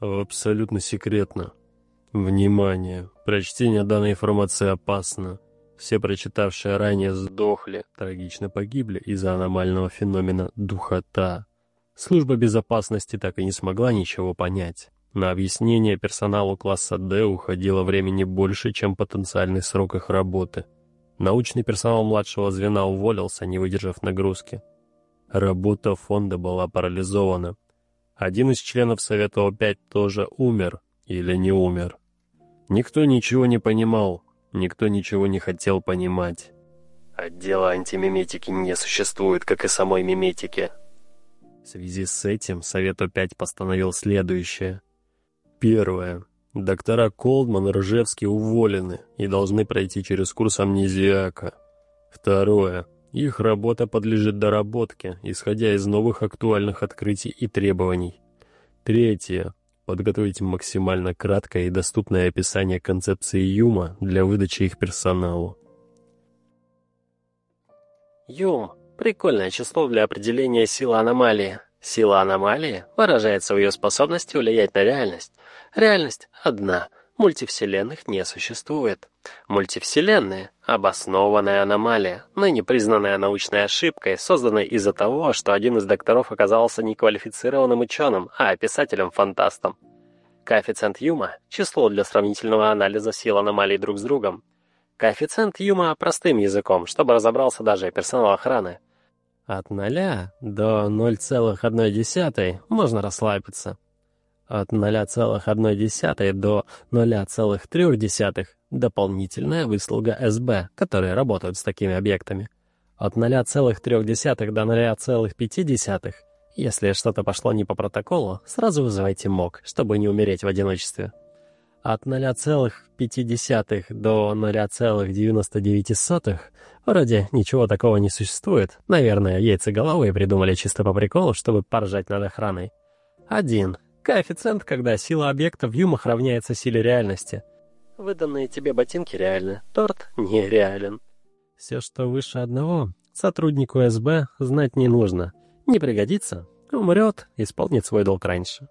Абсолютно секретно. Внимание! Прочтение данной информации опасно. Все прочитавшие ранее сдохли, трагично погибли из-за аномального феномена «духота». Служба безопасности так и не смогла ничего понять. На объяснение персоналу класса D уходило времени больше, чем потенциальный срок их работы. Научный персонал младшего звена уволился, не выдержав нагрузки. Работа фонда была парализована. Один из членов Совета О5 тоже умер или не умер. Никто ничего не понимал, никто ничего не хотел понимать. Отдела антимиметики не существует, как и самой миметики. В связи с этим Совет О5 постановил следующее. Первое. Доктора Колдман и Ржевский уволены и должны пройти через курс амнезиака. Второе. Их работа подлежит доработке, исходя из новых актуальных открытий и требований. Третье. Подготовить максимально краткое и доступное описание концепции Юма для выдачи их персоналу. Юм – прикольное число для определения силы аномалии. Сила аномалии выражается в ее способности влиять на реальность. Реальность одна, мультивселенных не существует. Мультивселенные – обоснованная аномалия, ныне признанная научной ошибкой, созданной из-за того, что один из докторов оказался не квалифицированным ученым, а писателем-фантастом. Коэффициент Юма – число для сравнительного анализа сил аномалий друг с другом. Коэффициент Юма простым языком, чтобы разобрался даже персонал охраны. От 0 до 0,1 можно расслабиться. От 0,1 до 0,3 дополнительная выслуга СБ, которые работают с такими объектами. От 0,3 до 0,5, если что-то пошло не по протоколу, сразу вызывайте МОК, чтобы не умереть в одиночестве. От 0,5 до 0,99 вроде ничего такого не существует. Наверное, яйцеголовые придумали чисто по приколу, чтобы поржать над охраной. Один. Коэффициент, когда сила объекта в юмах равняется силе реальности. Выданные тебе ботинки реальны, торт нереален. Все, что выше одного, сотруднику СБ знать не нужно. Не пригодится, умрет, исполнит свой долг раньше.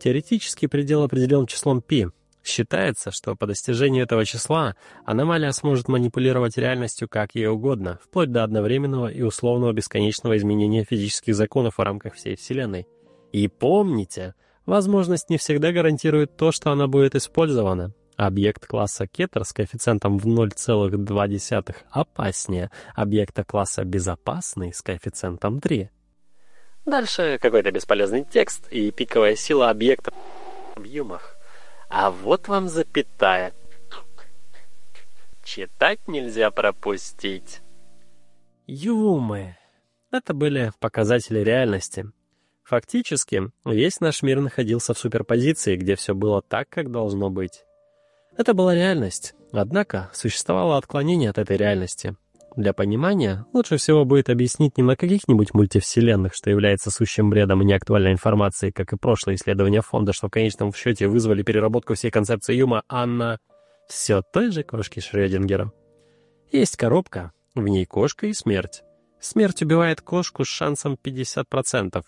Теоретический предел определен числом π. Считается, что по достижению этого числа аномалия сможет манипулировать реальностью как ей угодно, вплоть до одновременного и условного бесконечного изменения физических законов в рамках всей Вселенной. И помните, Возможность не всегда гарантирует то, что она будет использована. Объект класса Кетер с коэффициентом в 0,2 опаснее объекта класса Безопасный с коэффициентом 3. Дальше какой-то бесполезный текст и пиковая сила объекта в юмах. А вот вам запятая. Читать нельзя пропустить. Юмы. Это были показатели реальности. Фактически, весь наш мир находился в суперпозиции, где все было так, как должно быть. Это была реальность, однако существовало отклонение от этой реальности. Для понимания лучше всего будет объяснить не на каких-нибудь мультивселенных, что является сущим бредом и неактуальной информацией, как и прошлые исследования фонда, что в конечном счете вызвали переработку всей концепции Юма, а на все той же кошки Шрёдингера. Есть коробка, в ней кошка и смерть. Смерть убивает кошку с шансом 50%.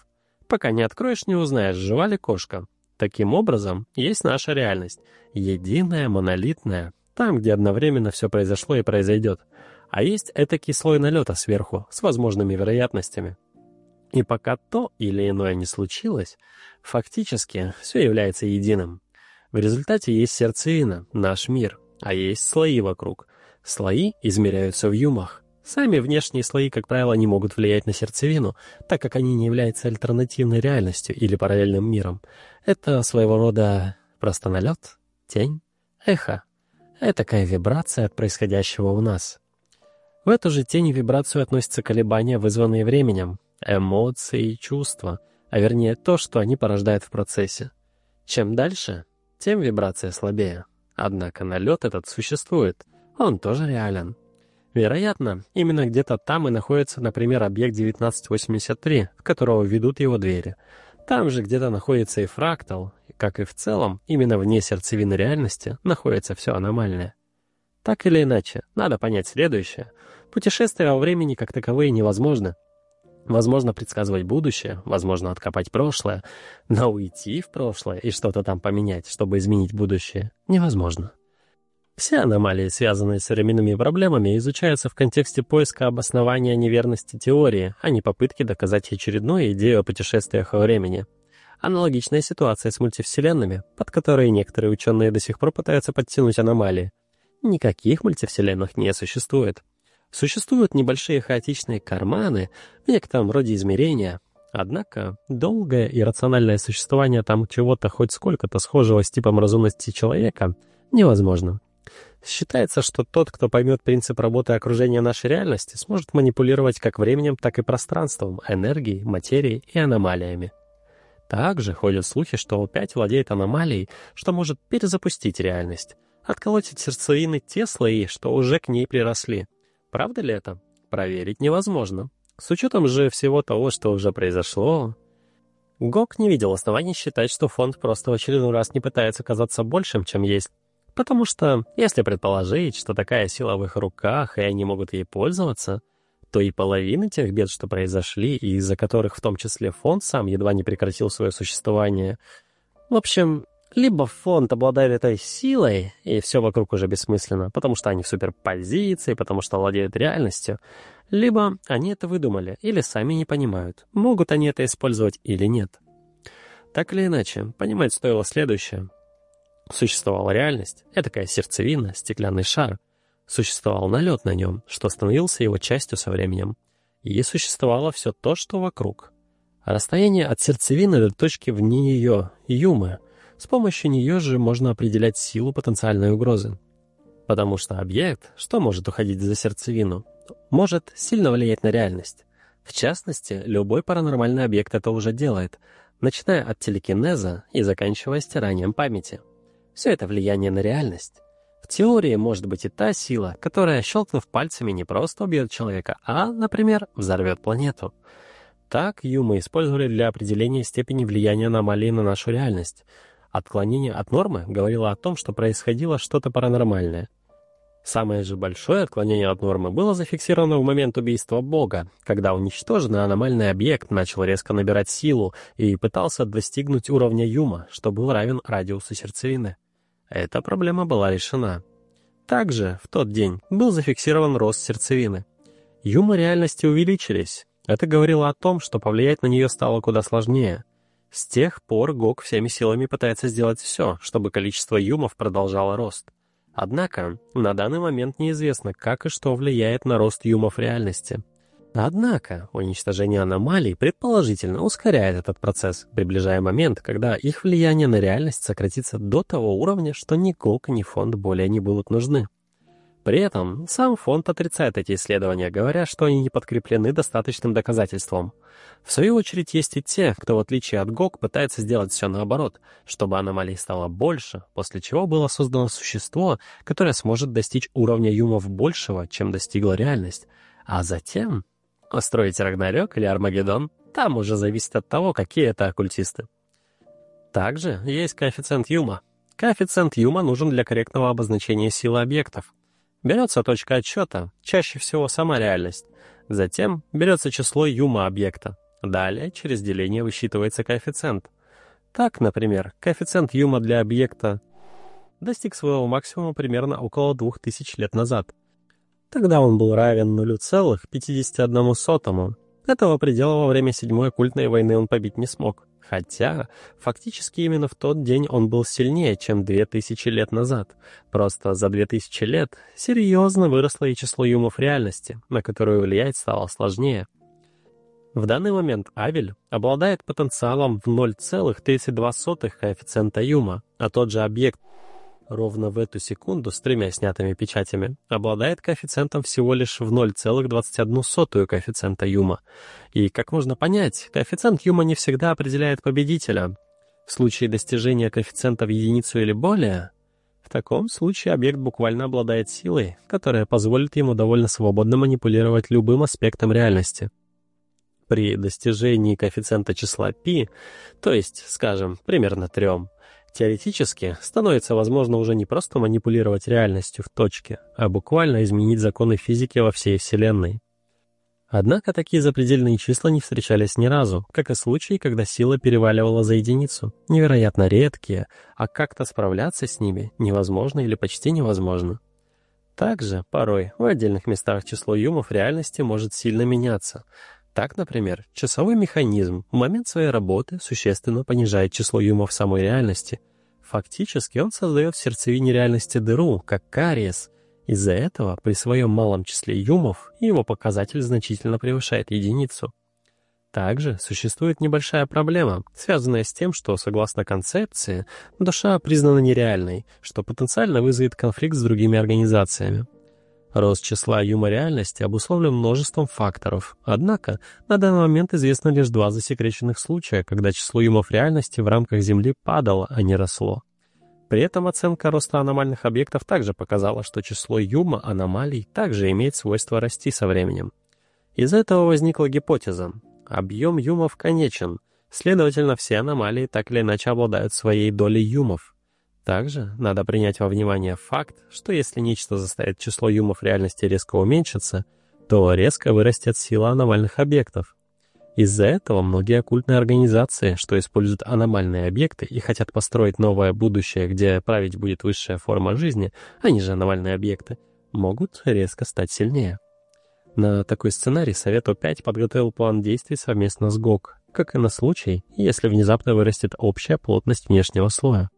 Пока не откроешь, не узнаешь, жива ли кошка. Таким образом, есть наша реальность. Единая, монолитная. Там, где одновременно все произошло и произойдет. А есть этакий слой налета сверху, с возможными вероятностями. И пока то или иное не случилось, фактически все является единым. В результате есть сердцевина, наш мир, а есть слои вокруг. Слои измеряются в юмах. Сами внешние слои, как правило, не могут влиять на сердцевину, так как они не являются альтернативной реальностью или параллельным миром. Это своего рода просто налет, тень, эхо. Это такая вибрация от происходящего у нас. В эту же тень и вибрацию относятся колебания, вызванные временем, эмоции и чувства, а вернее то, что они порождают в процессе. Чем дальше, тем вибрация слабее. Однако налет этот существует, он тоже реален. Вероятно, именно где-то там и находится, например, объект 1983, в которого ведут его двери. Там же где-то находится и фрактал, как и в целом, именно вне сердцевины реальности находится все аномальное. Так или иначе, надо понять следующее. Путешествия во времени как таковые невозможны. Возможно предсказывать будущее, возможно откопать прошлое, но уйти в прошлое и что-то там поменять, чтобы изменить будущее, невозможно. Все аномалии, связанные с современными проблемами, изучаются в контексте поиска обоснования неверности теории, а не попытки доказать очередную идею о путешествиях во времени. Аналогичная ситуация с мультивселенными, под которые некоторые ученые до сих пор пытаются подтянуть аномалии. Никаких мультивселенных не существует. Существуют небольшие хаотичные карманы, в некотором роде измерения, однако долгое и рациональное существование там чего-то хоть сколько-то схожего с типом разумности человека невозможно. Считается, что тот, кто поймет принцип работы окружения нашей реальности, сможет манипулировать как временем, так и пространством, энергией, материей и аномалиями. Также ходят слухи, что опять владеет аномалией, что может перезапустить реальность, отколоть от сердцевины те слои, что уже к ней приросли. Правда ли это? Проверить невозможно. С учетом же всего того, что уже произошло... Гок не видел оснований считать, что фонд просто в очередной раз не пытается казаться большим, чем есть. Потому что, если предположить, что такая сила в их руках, и они могут ей пользоваться, то и половина тех бед, что произошли, и из-за которых в том числе фонд сам едва не прекратил свое существование. В общем, либо фонд обладает этой силой, и все вокруг уже бессмысленно, потому что они в суперпозиции, потому что владеют реальностью, либо они это выдумали, или сами не понимают, могут они это использовать или нет. Так или иначе, понимать стоило следующее. Существовала реальность, такая сердцевина, стеклянный шар. Существовал налет на нем, что становился его частью со временем. И существовало все то, что вокруг. расстояние от сердцевины до точки вне нее, юмы, с помощью нее же можно определять силу потенциальной угрозы. Потому что объект, что может уходить за сердцевину, может сильно влиять на реальность. В частности, любой паранормальный объект это уже делает, начиная от телекинеза и заканчивая стиранием памяти. Все это влияние на реальность. В теории может быть и та сила, которая, щелкнув пальцами, не просто убьет человека, а, например, взорвет планету. Так Юма использовали для определения степени влияния аномалии на нашу реальность — Отклонение от нормы говорило о том, что происходило что-то паранормальное. Самое же большое отклонение от нормы было зафиксировано в момент убийства Бога, когда уничтоженный аномальный объект начал резко набирать силу и пытался достигнуть уровня Юма, что был равен радиусу сердцевины. Эта проблема была решена. Также в тот день был зафиксирован рост сердцевины. Юма реальности увеличились. Это говорило о том, что повлиять на нее стало куда сложнее. С тех пор ГОК всеми силами пытается сделать все, чтобы количество юмов продолжало рост. Однако, на данный момент неизвестно, как и что влияет на рост юмов реальности. Однако, уничтожение аномалий предположительно ускоряет этот процесс, приближая момент, когда их влияние на реальность сократится до того уровня, что ни ГОК, ни фонд более не будут нужны. При этом сам фонд отрицает эти исследования, говоря, что они не подкреплены достаточным доказательством. В свою очередь есть и те, кто в отличие от ГОК пытается сделать все наоборот, чтобы аномалий стало больше, после чего было создано существо, которое сможет достичь уровня юмов большего, чем достигла реальность, а затем устроить Рагнарёк или Армагеддон, там уже зависит от того, какие это оккультисты. Также есть коэффициент Юма. Коэффициент Юма нужен для корректного обозначения силы объектов. Берется точка отсчета, чаще всего сама реальность. Затем берется число юма объекта. Далее через деление высчитывается коэффициент. Так, например, коэффициент юма для объекта достиг своего максимума примерно около 2000 лет назад. Тогда он был равен 0,51. Этого предела во время Седьмой оккультной войны он побить не смог. Хотя, фактически именно в тот день он был сильнее, чем две тысячи лет назад. Просто за две тысячи лет серьезно выросло и число юмов реальности, на которую влиять стало сложнее. В данный момент Авель обладает потенциалом в 0,32 коэффициента юма, а тот же объект ровно в эту секунду с тремя снятыми печатями, обладает коэффициентом всего лишь в 0,21 коэффициента Юма. И, как можно понять, коэффициент Юма не всегда определяет победителя. В случае достижения коэффициента в единицу или более, в таком случае объект буквально обладает силой, которая позволит ему довольно свободно манипулировать любым аспектом реальности. При достижении коэффициента числа π, то есть, скажем, примерно трем, Теоретически становится возможно уже не просто манипулировать реальностью в точке, а буквально изменить законы физики во всей Вселенной. Однако такие запредельные числа не встречались ни разу, как и случаи, когда сила переваливала за единицу. Невероятно редкие, а как-то справляться с ними невозможно или почти невозможно. Также, порой, в отдельных местах число юмов реальности может сильно меняться. Так, например, часовой механизм в момент своей работы существенно понижает число юмов самой реальности. Фактически он создает в сердцевине реальности дыру, как кариес – из-за этого при своем малом числе юмов его показатель значительно превышает единицу. Также существует небольшая проблема, связанная с тем, что, согласно концепции, душа признана нереальной, что потенциально вызовет конфликт с другими организациями. Рост числа юма реальности обусловлен множеством факторов, однако на данный момент известно лишь два засекреченных случая, когда число юмов реальности в рамках Земли падало, а не росло. При этом оценка роста аномальных объектов также показала, что число юма аномалий также имеет свойство расти со временем. Из этого возникла гипотеза. Объем юмов конечен, следовательно, все аномалии так или иначе обладают своей долей юмов. Также надо принять во внимание факт, что если нечто заставит число юмов реальности резко уменьшиться, то резко вырастет сила аномальных объектов. Из-за этого многие оккультные организации, что используют аномальные объекты и хотят построить новое будущее, где править будет высшая форма жизни, а не же аномальные объекты, могут резко стать сильнее. На такой сценарий Совет О5 подготовил план действий совместно с ГОК, как и на случай, если внезапно вырастет общая плотность внешнего слоя.